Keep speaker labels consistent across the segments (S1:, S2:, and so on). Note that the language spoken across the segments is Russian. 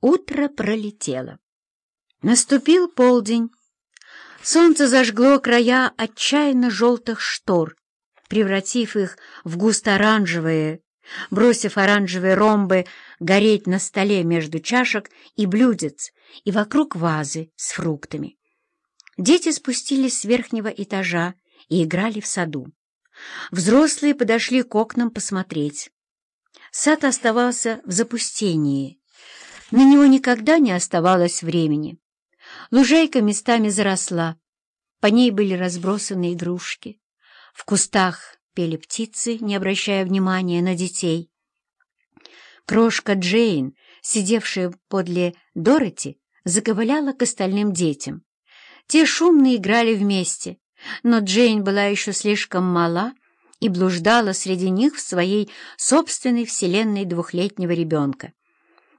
S1: Утро пролетело. Наступил полдень. Солнце зажгло края отчаянно желтых штор, превратив их в густо-оранжевые, бросив оранжевые ромбы гореть на столе между чашек и блюдец и вокруг вазы с фруктами. Дети спустились с верхнего этажа и играли в саду. Взрослые подошли к окнам посмотреть. Сад оставался в запустении, на него никогда не оставалось времени. Лужайка местами заросла, по ней были разбросаны игрушки. В кустах пели птицы, не обращая внимания на детей. Крошка Джейн, сидевшая подле Дороти, заковыляла к остальным детям. Те шумно играли вместе, но Джейн была еще слишком мала и блуждала среди них в своей собственной вселенной двухлетнего ребенка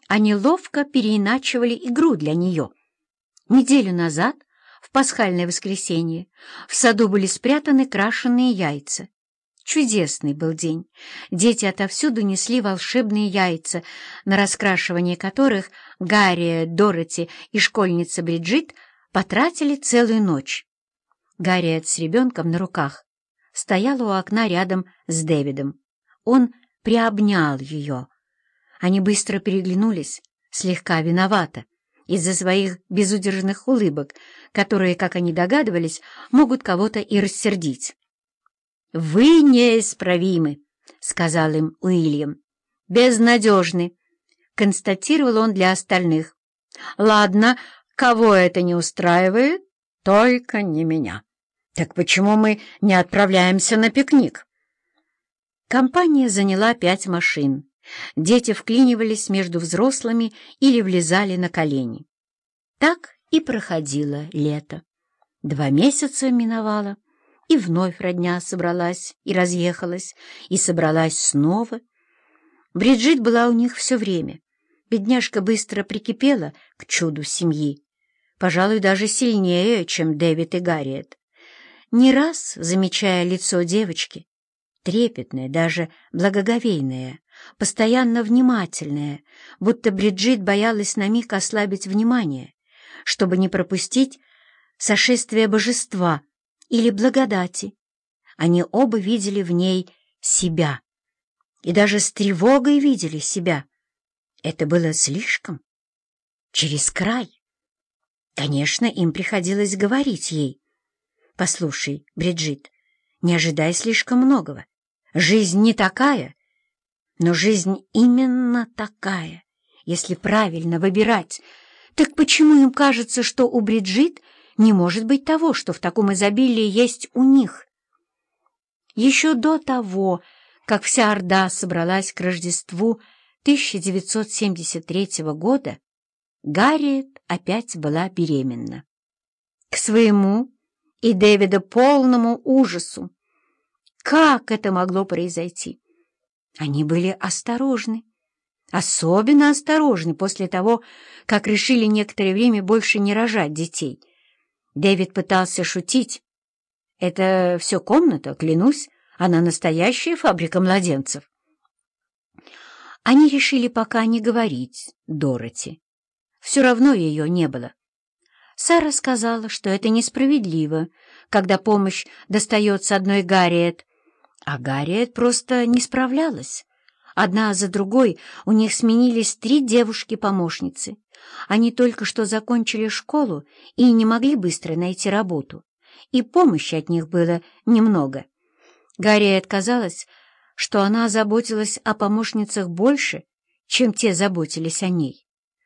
S1: они ловко переиначивали игру для нее. Неделю назад, в пасхальное воскресенье, в саду были спрятаны крашеные яйца. Чудесный был день. Дети отовсюду несли волшебные яйца, на раскрашивание которых Гарри, Дороти и школьница Бриджит потратили целую ночь. Гарриет с ребенком на руках стояла у окна рядом с Дэвидом. Он приобнял ее, они быстро переглянулись, слегка виновато, из-за своих безудержных улыбок, которые, как они догадывались, могут кого-то и рассердить. «Вы неисправимы», — сказал им Уильям. «Безнадежны», — констатировал он для остальных. «Ладно, кого это не устраивает, только не меня. Так почему мы не отправляемся на пикник?» Компания заняла пять машин. Дети вклинивались между взрослыми или влезали на колени. Так и проходило лето. Два месяца миновало, и вновь родня собралась и разъехалась, и собралась снова. Бриджит была у них все время. Бедняжка быстро прикипела к чуду семьи, пожалуй, даже сильнее, чем Дэвид и Гарриет. Не раз, замечая лицо девочки, трепетное, даже благоговейное, постоянно внимательная, будто Бриджит боялась на миг ослабить внимание, чтобы не пропустить сошествие божества или благодати. Они оба видели в ней себя и даже с тревогой видели себя. Это было слишком. Через край. Конечно, им приходилось говорить ей. «Послушай, Бриджит, не ожидай слишком многого. Жизнь не такая, но жизнь именно такая, если правильно выбирать. Так почему им кажется, что у Бриджит не может быть того, что в таком изобилии есть у них? Еще до того, как вся Орда собралась к Рождеству 1973 года, Гарриет опять была беременна. К своему и Дэвида полному ужасу. Как это могло произойти? Они были осторожны, особенно осторожны после того, как решили некоторое время больше не рожать детей. Дэвид пытался шутить. «Это все комната, клянусь, она настоящая фабрика младенцев». Они решили пока не говорить Дороти. Все равно ее не было. Сара сказала, что это несправедливо, когда помощь достается одной Гарриет, а Гарриет просто не справлялась. Одна за другой у них сменились три девушки-помощницы. Они только что закончили школу и не могли быстро найти работу, и помощи от них было немного. Гарриет казалось, что она заботилась о помощницах больше, чем те заботились о ней.